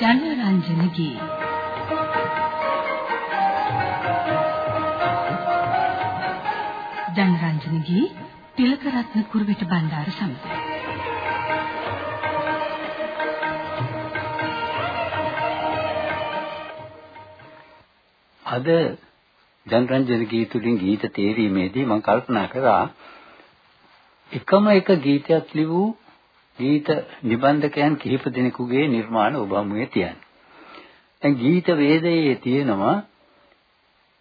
ජනරන්ජනගේ ජනරන්ජනගේ තිලකරත්න කුරුවිට බණ්ඩාර සමඟ අද ජනරන්ජන ගීතුලින් ගීත තේරීමේදී මම කල්පනා කරා එකම එක ගීතයක් ලිවූ ගීත නිබන්ධකයන් කිහිප දෙනෙකුගේ නිර්මාණ ඔබ හමුවේ තියන්නේ. දැන් ගීත වේදයේ තියෙනවා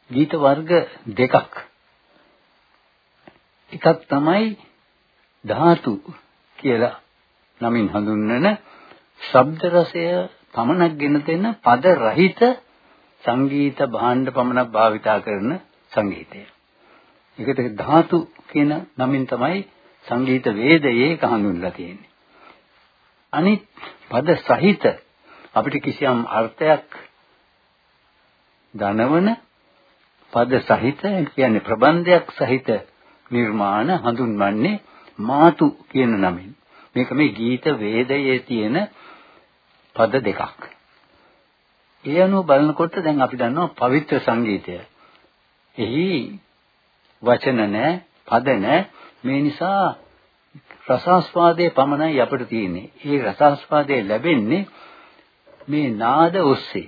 ගීත වර්ග දෙකක්. එකක් තමයි ධාතු කියලා නමින් හඳුන්වන ශබ්ද රසය පමණක් ගෙන දෙන පද රහිත සංගීත භාණ්ඩ පමණක් භාවිතා කරන සංගීතය. ඒකට ධාතු කියන නමින් තමයි සංගීත වේදයේ ඒක හඳුන්වලා තියෙන්නේ. අනිත් පද සහිත අපිට කිසියම් අර්ථයක් දනවන පද සහිත කියන්නේ ප්‍රබන්ධයක් සහිත නිර්මාණ හඳුන්වන්නේ මාතු කියන නමින්. මේක මේ ගීත වේදයේ තියෙන පද දෙකක්. ඒ අනුව බලනකොට දැන් අපි දන්නවා පවිත්‍ර සංගීතය. එහි වචන නැහැ, පද නැහැ. මේ නිසා රසාස්වාදයේ පමණයි අපිට තියෙන්නේ. ඒ රසාස්වාදයේ ලැබෙන්නේ මේ නාද ඔස්සේ.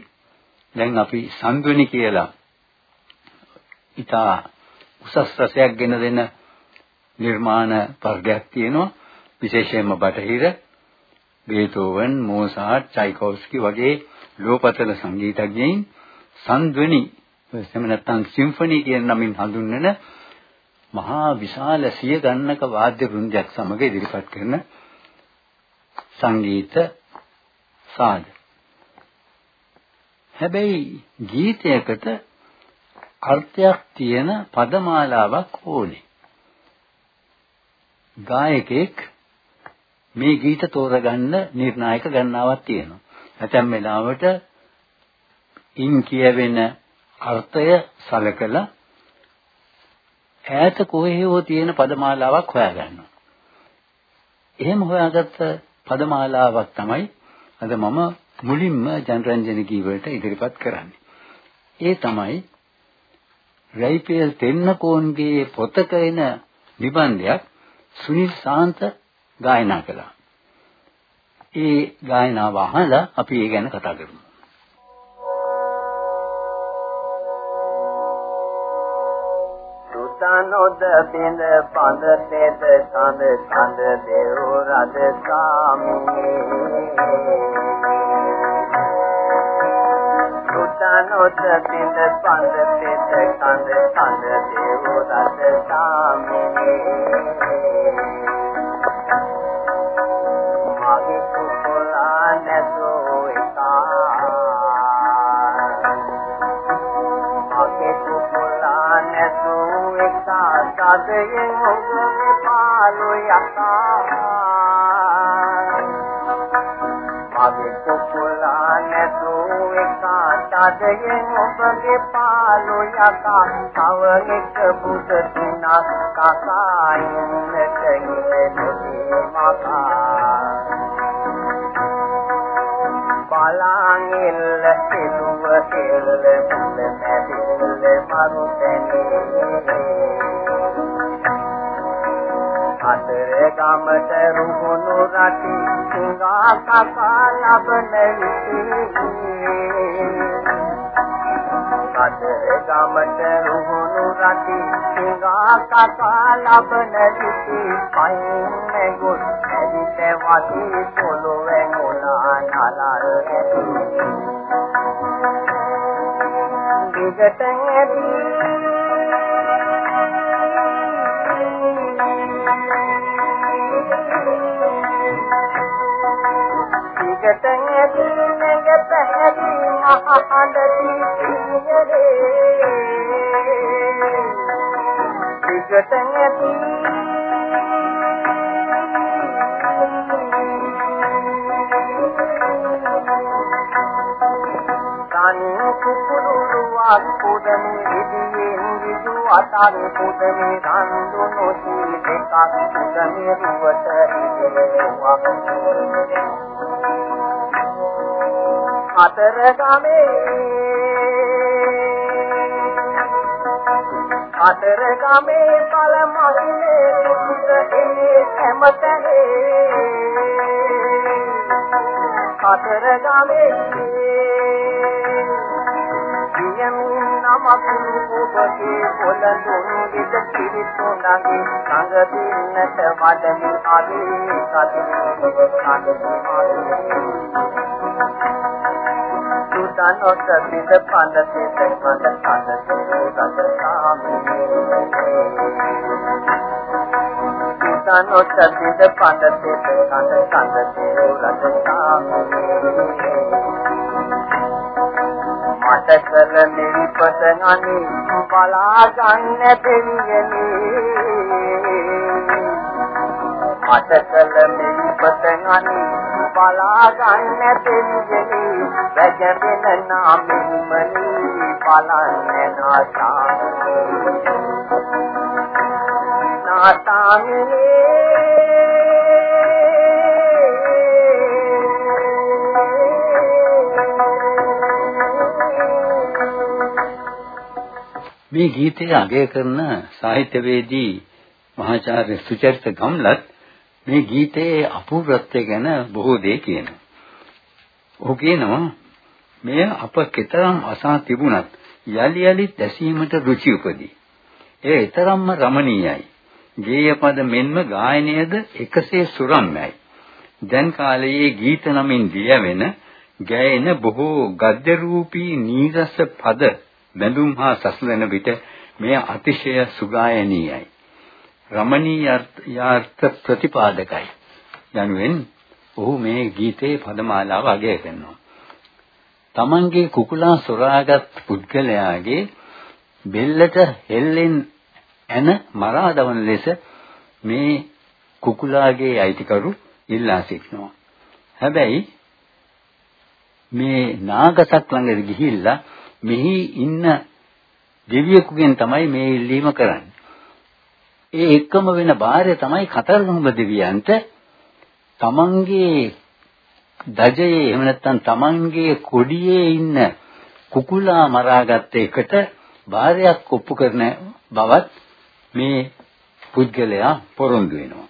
දැන් අපි සංගුණි කියලා ඉතා උසස් රසයක් ගෙන දෙන නිර්මාණ වර්ගයක් තියෙනවා. විශේෂයෙන්ම බටහිර බේතෝවන්, මොසාට්, චයිකෝව්ස්කි වගේ ලෝපතල සංගීතඥයින් සංධ්වනි එහෙම නැත්නම් සිම්ෆනි කියන නමින් හඳුන්වන මහා විශාල සිය ගණනක වාද්‍ය වෘන්දයක් සමග ඉදිරිපත් කරන සංගීත සාද. හැබැයි ගීතයකට අර්ථයක් තියෙන පදමාලාවක් ඕනේ. ගායකෙක් මේ ගීත තෝරගන්න නිර්ණායක ගණනාවක් තියෙනවා. ඇතැම් වෙලාවට ඉන් කියවෙන අර්ථය සලකලා ඈත කොහේවෝ තියෙන පදමාලාවක් හොයාගන්නවා. එහෙම හොයාගත්ත පදමාලාවක් තමයි අද මම මුලින්ම ජනරන්ජන කීවලට ඉදිරිපත් කරන්නේ. ඒ තමයි රයිපේල් තෙන්නකෝන්ගේ පොතක එන නිබන්ධයක් සුනිල් සාන්ත ගායනා කළා. ඒ ගායනාව අහලා අපි ඒ ගැන කතා කරමු. නොද බිඳ පඳ තෙද කඳ කඳ දේව රද සාමී නොද බිඳ පඳ තෙද කඳ කඳ දේව රද සාමී සදයෙන් ඔබගේ පාළු යකා මගේ කුකුලා නැතු එක සදයෙන් ඔබගේ පාළු යකා තව එක බුද තුනක් කකායින්නට ඉඳෙන්නේ මකා බලංගිල්ල සිදුව කෙල්ල මුල මැදිල්ල මරු තැනේ අතර ගමට රුහුණු රටි සිඟා කකා ලබන විසී අතර ගමට රුහුණු රටි සිඟා කකා ලබන විසී පයින් ගොස් ඇවිත වදී පොළොවෙන් උනා නලල් දිගට ඇදී දිගට ඇති නැග පැහැදි මහහඬ දීපියරේ දිගට ඇති කන් කුකුරුවක් පුදමි ඉදියෙන් විදු අතර පුදමි රන්දු නොසි දෙකක් පුදමි රුවට ඉදෙව්වක් අතර ගමේ අතර ගමේ බල මහිනේ සුදුද එන්නේ හැමතැනේ අතර ගමේ කියමින් නමකුරු ඔබගේ පොළඳුන් විද පිරිතුණගේ සංග දින්නට වඩනි අදී කතිනි කතිනි සුදනොත් පිට පඳ පිට පඳ පඳ සුදත සාමිනේ සුදනොත් පිට පඳ පිට පඳ පඳ සුදත සාමිනේ මට කල නිපත අනි බලා ගන්න දෙවියනි මට කල නිපත අනි බලා ගන්න දෙවියනි වැජබෙන නාමෙමනි බලන්න නාසාමි නාසාමි මේ ගීතය අගය කරන සාහිත්‍යවේදී මහාචාර්ය සුචරිත ගම්ලත් මේ ගීතයේ අපූර්වත්වය ගැන බොහෝ දේ කියනවා. ඔහු කියනවා මෙය අප කෙතරම් අසා තිබුණත් යලි යලිත් ඇසීමට රුචි උපදී. එය ඊතරම්ම රමණීයයි. ගේයපද මෙන්ම ගායනයද එකසේ සුරම්යයි. දැන් කාලයේ ගීත නමින් ලියවෙන ගැයෙන බොහෝ ගද්‍ය රූපී නීරස පද බැඳුම් හා සසලන විට මෙය අතිශය සුගායනීයයි. රමණීයාර්ථ ප්‍රතිපාදකයි. යනුවෙන් ඔහු මේ ගීතයේ පදමාලාව අගය කරනවා. තමන්ගේ කුකුලා සොරාගත් පුද්ගලයාගේ බෙල්ලට හෙල්ලෙන් ඇන මරා දවන ලෙස මේ කුකුලාගේ අයිතිකරු ඉල්ලා සිටිනවා. හැබැයි මේ නාගසක් ළඟට ගිහිල්ලා මෙහි ඉන්න දෙවියෙකුගෙන් තමයි මේ ඉල්ලීම කරන්නේ. ඒ එක්කම වෙන බාරය තමයි කතරගම දෙවියන්ට තමන්ගේ දජයේ එහෙම නැත්නම් තමන්ගේ කොඩියේ ඉන්න කුකුලා මරාගත්ත එකට බාරයක් ඔප්පු කරන බවත් මේ පුද්ගලයා පොරොන්දු වෙනවා.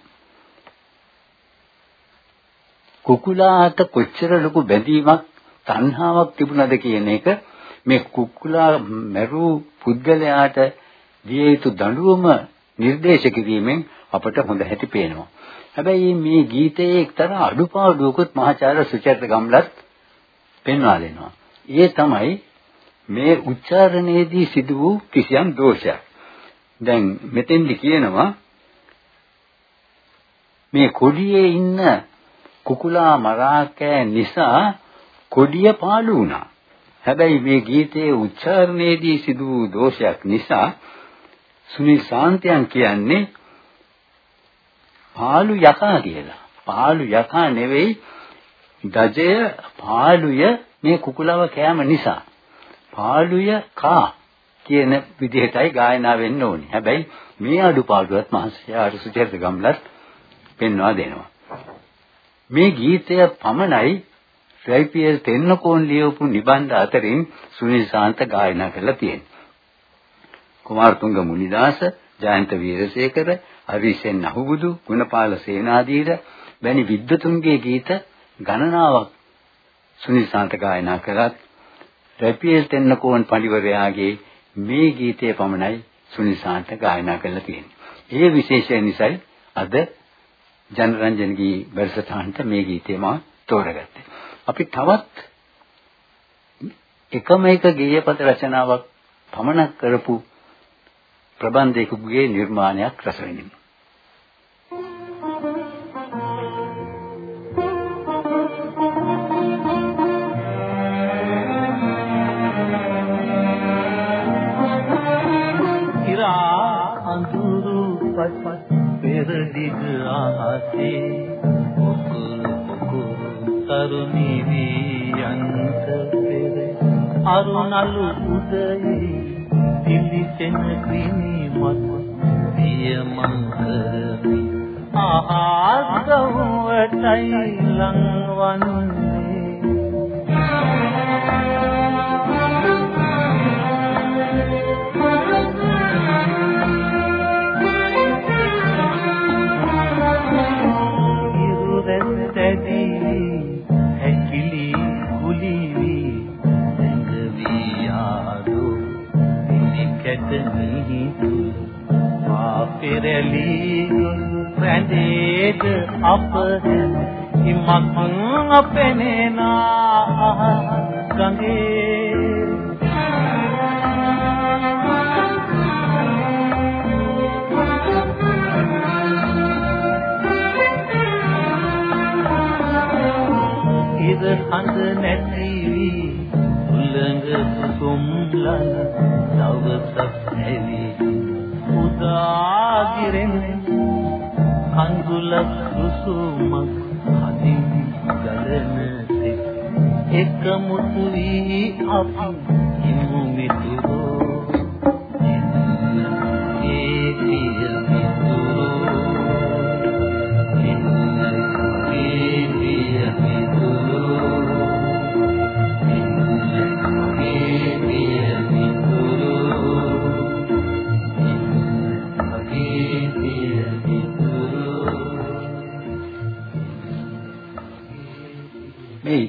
කුකුලාට කොච්චර ලොකු බැඳීමක් තණ්හාවක් තිබුණද කියන එක මේ කුකුලා මැරූ පුද්ගලයාට දිය යුතු දඬුවම නිර්දේශ කිරීමෙන් අපට හොඳ හැටි පේනවා. හැබැයි මේ ගීතයේ එක්තරා අඩුපාඩුවකුත් මහාචාර්ය සුචරිත ගම්ලත් පෙන්වා දෙනවා. ඒ තමයි මේ උච්චාරණයේදී සිදු වූ කිසියම් දෝෂයක්. දැන් මෙතෙන්දි කියනවා මේ කොඩියේ ඉන්න කුකුලා මරාකෑ නිසා කොඩිය පාළු වුණා. හැබැයි මේ ගීතයේ උච්චාරණයේදී සිදු වූ දෝෂයක් නිසා සුනිල් සාන්තයන් කියන්නේ පාළු යකා කියලා. පාළු යකා නෙවෙයි දජය පාළුය මේ කුකුලව කෑම නිසා. පාළුය කා කියන විදිහටයි ගායනා වෙන්න ඕනේ. හැබැයි මේ අඩුපාඩුවත් මහසයාට සුචරිත ගම්ලත් පෙන්වා දෙනවා. මේ ගීතය පමණයි රයිපීඑල් තෙන්නකෝන් ලියවපු නිබන්ධ අතරින් සුනිල් ශාන්ත ගායනා කරලා තියෙනවා. කුමාරතුංග මුනිදාස, ජයන්ත වීරසේකර, හරිසෙන් අහුබුදු, ගුණපාල සේනාධීර වැනි විද්වතුන්ගේ ගීත ගණනාවක් සුනිල් ශාන්ත ගායනා කරත් රයිපීඑල් තෙන්නකෝන් පඬිවරයාගේ මේ ගීතය පමණයි සුනිල් ශාන්ත ගායනා කරලා තියෙන්නේ. ඒ විශේෂය නිසායි අද ජනරන්ජන්ගේ වැඩසටහනට මේ ගීතය මා තෝරගත්තේ. අපි තවත් එකම එක ගේයපද රචනාවක් පමණක් කරපු ප්‍රබන්ධයකගේ නිර්මාණයක් රස විඳිමු. පෙරදිග ආසේ අරුණලු උදයේ පිලිසෙන ක්‍රිමි. මත පියමං කරමි ආහාගවටයි ලංවන්නේ පෙරලි රැඳේද අප? ඉමක් අපෙනේනා ගඟේ. ඉර හඳ නැති උලඟ සුම්ලන කඳුලක් සුසුමක් හදින් ගලන එකමුතු වී අපි ඉමු මිතුරෝ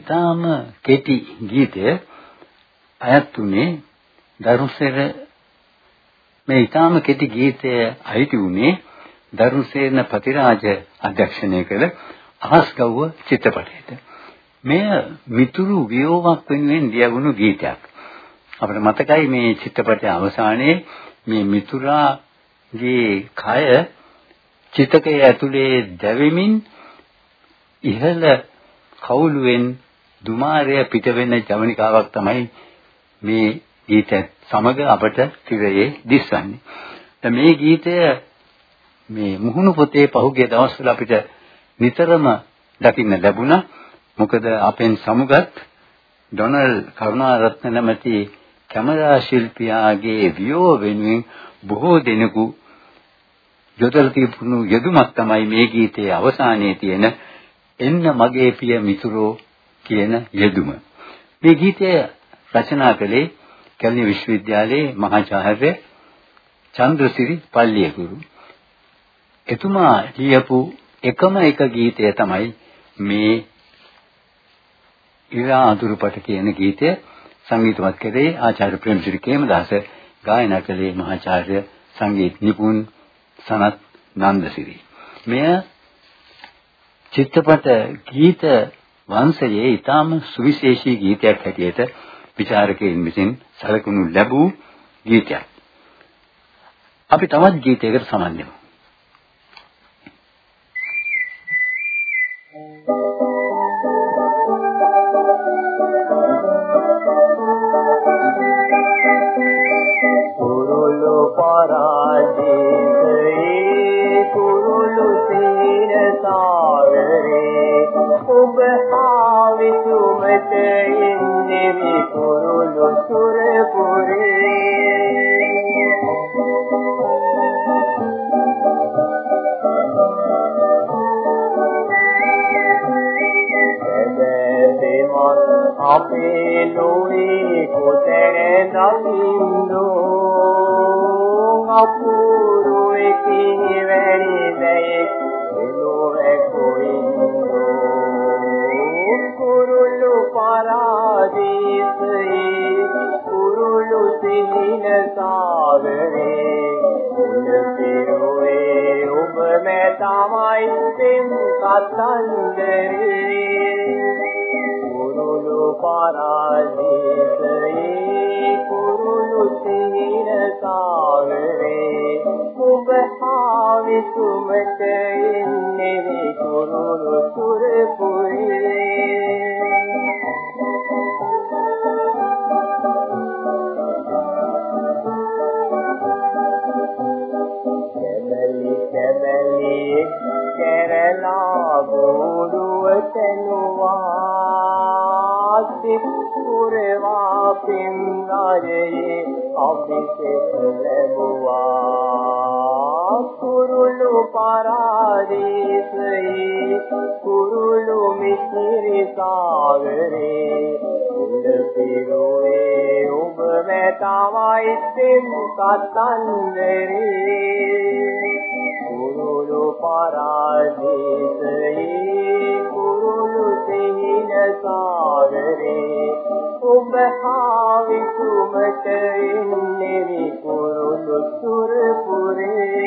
ඊටාම කෙටි ගීතය අයත් උනේ දරුසෙර මේ ඊටාම කෙටි ගීතය අයිති උනේ දරුසේන ප්‍රතිරාජ අධ්‍යක්ෂණය කළ අහස් ගව්ව චිත්‍රපටයට. මෙය මිතුරු වියෝවක් වෙනුවෙන් ලියවුණු ගීතයක්. අපිට මතකයි මේ චිත්‍රපටයේ අවසානයේ මේ මිතුරාගේ කය චිතකයේ ඇතුලේ දැවෙමින් ඉහළ කවුළුවෙන් දුමාරය පිට වෙන ජවනිකාවක් තමයි මේ ගීතය සමග අපට තිරයේ දිස්වන්නේ. දැන් මේ ගීතය මේ මුහුණු පොතේ පහුගිය දවස්වල අපිට නිතරම දකින්න ලැබුණා. මොකද අපෙන් සමුගත් ඩොනල්ඩ් කරුණාරත්න නැමැති කැමරා ශිල්පියාගේ වියෝ වෙනුවෙන් බොහෝ දෙනෙකු යොදලා තිබුණු යෙදුමක් තමයි මේ ගීතයේ අවසානයේ තියෙන එන්න මගේ පිය මිතුරෝ කියන යෙදුම. මේ ගීතය රචනා කළේ කැලණි විශ්වවිද්‍යාලයේ මහාචාර්ය චන්ද්‍රසිරි පල්ලියගුරු. එතුමා ලියපු එකම එක ගීතය තමයි මේ ඉරා අඳුරුපට කියන ගීතය සංගීතවත් කරේ ආචාර්ය ප්‍රේමසිරි කේමදාස ගායනා කළේ මහාචාර්ය සංගීත නිපුන් සනත් නන්දසිරි. මෙය චිත්‍රපට ගීත වංශයේ ඊටාම සුවිශේෂී ගීතයක් හැටියට විචාරකයන් විසින් සැලකුණු ලැබූ ගීතයක්. අපි තවත් ගීතයකට සමන් දෙමු. අපේ ලෝේ කොතැන දකින්නෝ අපුරු එකේ වැරි දැයි එළොවේ කොයින්දෝ කුරුළු පරාදීසයේ කුරුළු සිහින සාගරේ උන පිරුවේ ඔබ මෑ තමයි දෙම් කතන්දරේ කුරුළු පරාදීසයේ කුරුළු සිහින සාගරේ ඔබ ආවිසුමත ඉන්නේ කුරුළු සුරපුරේ කැමැලි කැමැලි කැරලා බෝඩුව තනුවා කුරුළු මිසිරි සාගරේ උඩ පිරුවේ ඔබ මෑ තමයි දෙම් කතන්දරේ කුරුළු පරාදීසයේ කුරුළු සිහින සාගරේ ඔබ ආවිසුමත ඉන්නේ කුරුළු සුරපුරේ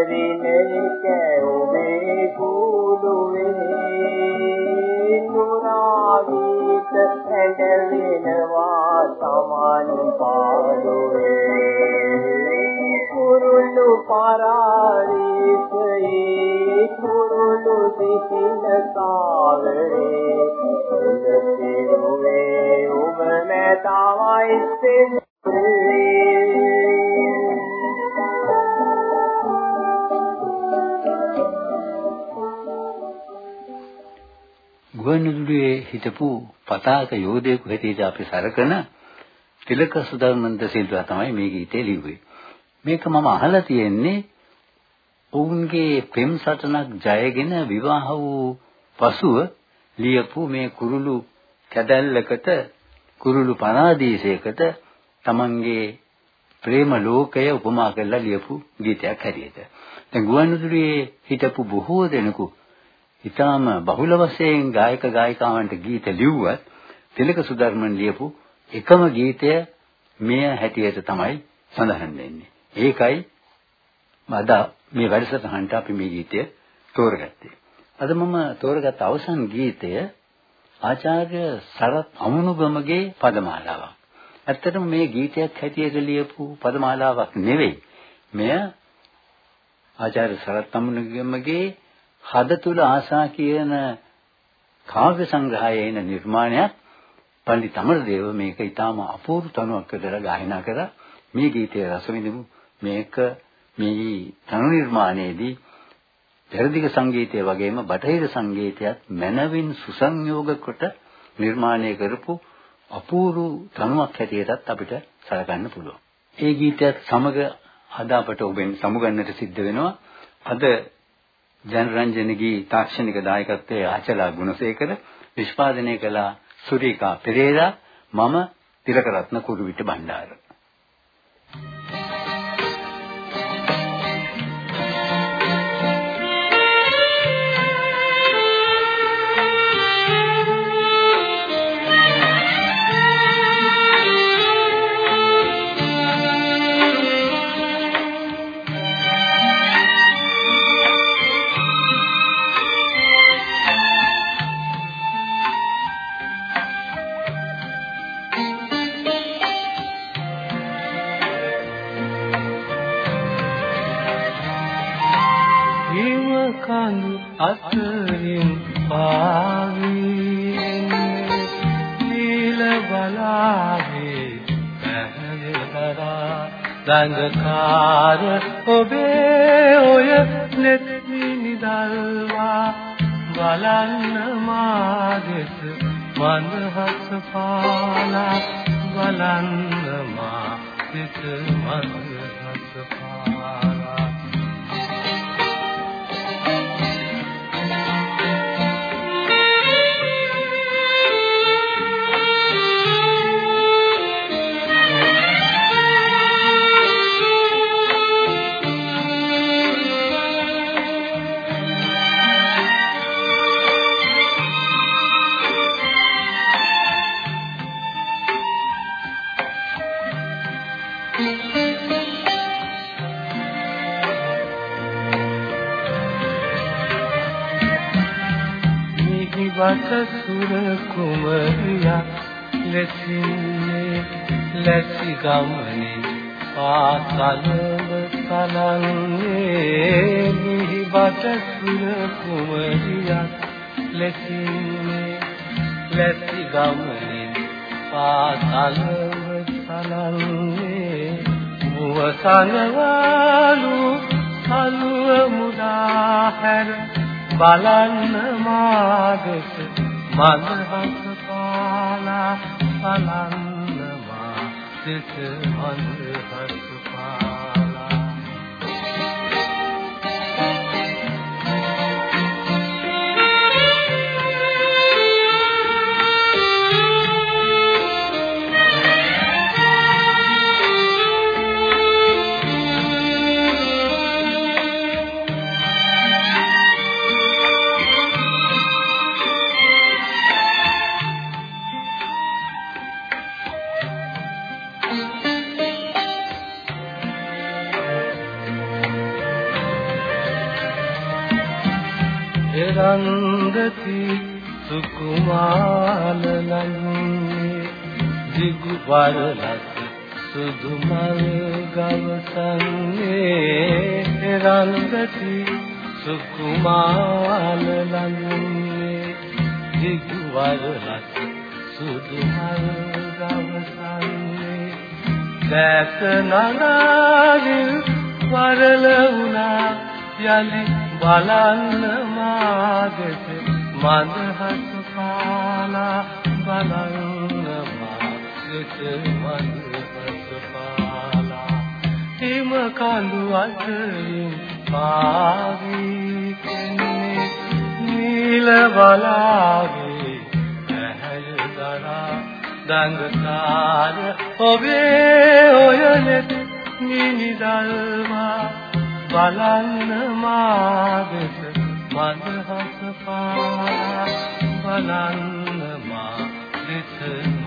හරි නෙකේ ඔබේ කුළුවේ නුරාගීත ඇඬෙනවා සමාන පාඩුවේ කුරුළු පරාරිසේ කුරුළු හිටපු පතාක යෝධයෙකු හැටියට අපි සරකන තිලක සුදර්මන්ද සිල්වා තමයි මේ ගීතේ ලිව්වේ. මේක මම අහලා තියෙන්නේ ඔවුන්ගේ පෙම් සටනක් ජයගෙන විවාහ වූ පසුව ලියපු මේ කුරුළු කැදැල්ලකට කුරුළු පරාදීසයකට තමන්ගේ ප්‍රේම ලෝකය උපමා කරලා ලියපු ගීතයක් හැටියට. දැන් ගුවන්විදුලියේ හිටපු බොහෝ දෙනෙකු ඊටාම බහුල වශයෙන් ගායක ගායිකාවන්ට ගීත ලිව්වත් තිලක සුදර්මන් ලියපු එකම ගීතය මෙය හැටියට තමයි සඳහන් වෙන්නේ. ඒකයි අද මේ වැඩසටහනට අපි මේ ගීතය තෝරගත්තේ. අද මම තෝරගත් අවසන් ගීතය ආචාර්ය සරත් අමුණුගමගේ පදමාලාවක්. ඇත්තටම මේ ගීතයක් හැටියට ලියපු පදමාලාවක් නෙවෙයි. මෙය ආචාර්ය සරත් අමුණුගමගේ හද තුල ආසා කියන කාව්‍ය සංග්‍රහයේ එන නිර්මාණයක් පණ්ඩිත අමරදේව මේක ඊටාම අපූර්ව තනුවක් කරලා ගායනා කරා මේ ගීතය රස විඳමු මේක මේ තනු නිර්මාණයේදී පෙරදිග සංගීතය වගේම බටහිර සංගීතයත් මනවින් සුසංයෝග කොට නිර්මාණය කරපු අපූර්ව තනුවක් හැටියටත් අපිට සලකන්න පුළුවන්. ඒ ගීතයත් සමග අද අපට ඔබෙන් සමුගන්නට සිද්ධ වෙනවා. අද ජනරන්ජනගේ තාක්ෂණික දායකත්වයේ ආචලා ගුණසේකර නිෂ්පාදනය කළ සුරීකා පෙරේරා මම තිලකරත්න කුරුවිට බණ්ඩාර. පැහැදලා දඟකාර ඔබේ ඔය නෙත් නිදල්වා. බලන්න මාගෙස මනහස පාලා. බලන්න මා සිත මනහස සුර කුමරියා ලෙසින්නේ? ලැසි ගමනේ පාසලව සලන්නේ. නිහිබත සුර කුමරියා ලෙසින්නේ? ලැසි ගමනේ පාසලව සලන්නේ. මුවසනවලු අලුව මුදා හැර බලන්න මාදෙස මනහස පාලා බලන්න මාදෙස මනහස පාලා එරන්දති සුකුමාල නන්නේ දිගු වරලස් සුදු මල් ගවසන්නේ රංගති සුකුමාල ලඳුන්නේ දිග්වරලත් සුදු මල් ගවසන්නේ දැස නනාවිල් වරල වුණා යලි බලන්න මාගෙත මන්දහස පාලා බලන්න මාගෙත මන්දහස පාලා. හිම කඳු අතරින් පාවී කෙන්නේ නීල බලාගේ ඇහැය දරා දඟකාර ඔබේ ඔයනෙත් නිනිදල්වා බලන්න මාගෙත මන්දහස පාලා බලන්න මා දෙස මන්දහස පාලා